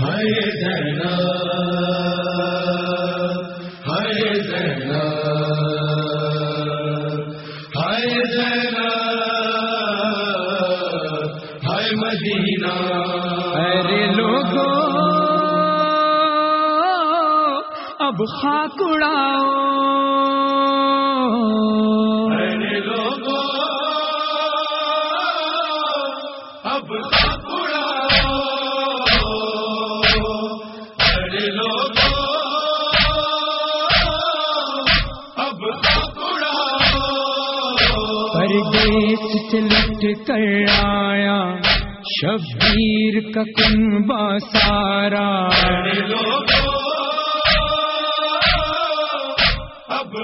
ہائے زینا ہائے زینا ہائے زینا ہائے مدینہ۔ ارے لوگو اب خاک اڑاؤ۔ سے لٹ کر آیا شبیر کا کنبا سارا۔ اب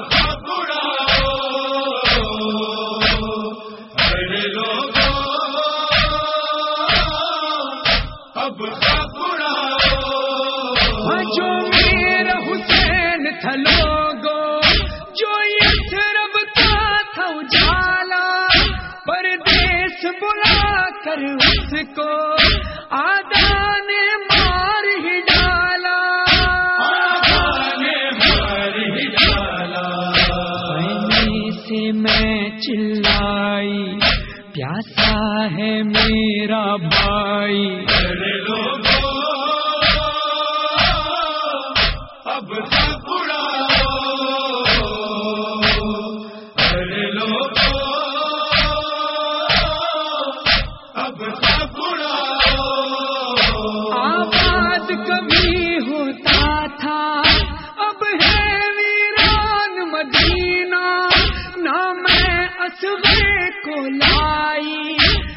اب اڑا جو میرا حسین تھا بلا کر اس کو آدان مار ہی ڈالا۔ خیمے سے میں چلائی پیاسا ہے میرا بھائی۔ اب اڑا ارے لوگ اصغر کو لائی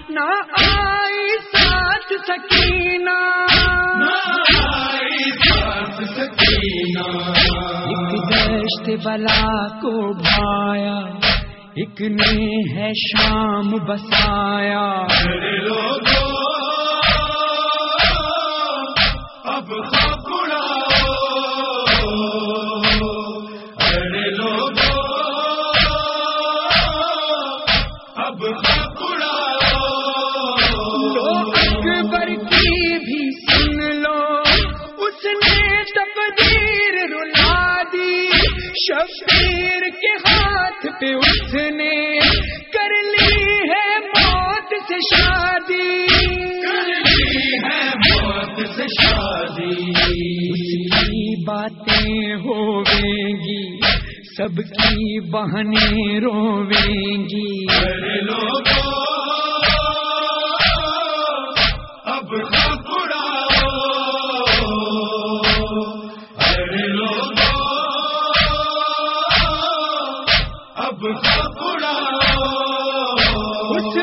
نہ آئی ساتھ سکینہ۔ ایک دشت بلا کو بھایا ایک نے ہے شام بسایا۔ اب شبیر کے ہاتھ پہ اس نے کر لی ہے موت سے شادی۔ ہے موت سے شادی۔ کی باتیں ہویں گی سب کی بہنیں رویں گی اب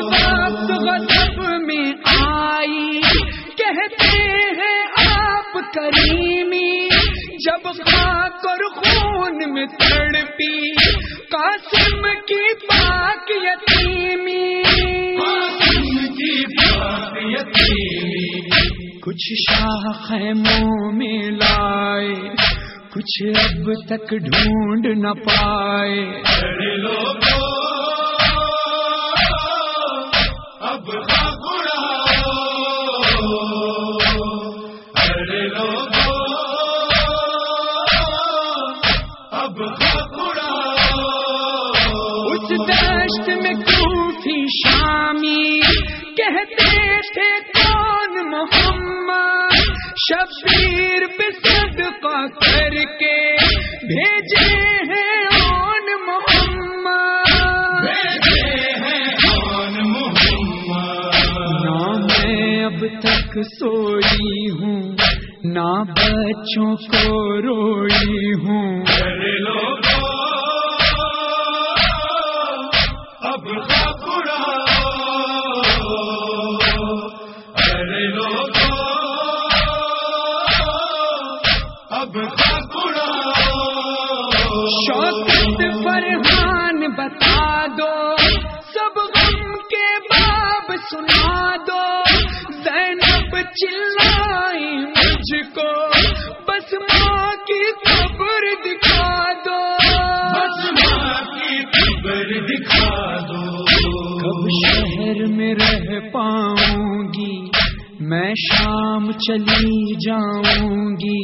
بات غضب میں آئی۔ کہتے ہیں آپ کریمی جب خاک اور خون میں تڑپی۔ قاسم کی پاک یتیمی۔ کی بات یتیمی۔ کچھ شاہ خیموں میں لائے کچھ اب تک ڈھونڈ نہ پائے۔ اس دشت میں کوفی شامی؟ کہتے تھے کون محمد؟ شبیر پہ صدقہ کر کے بھیجے ہیں اون محمد بیٹے ہیں کون محمد۔ نہ میں اب تک سوئی ہوں، نہ بچوں کو روئی اب اڑا شوقت فرحان بتا دو سب غم کے باب سنا دو زینب چلائی میں شام چلی جاؤں گی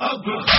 اب اب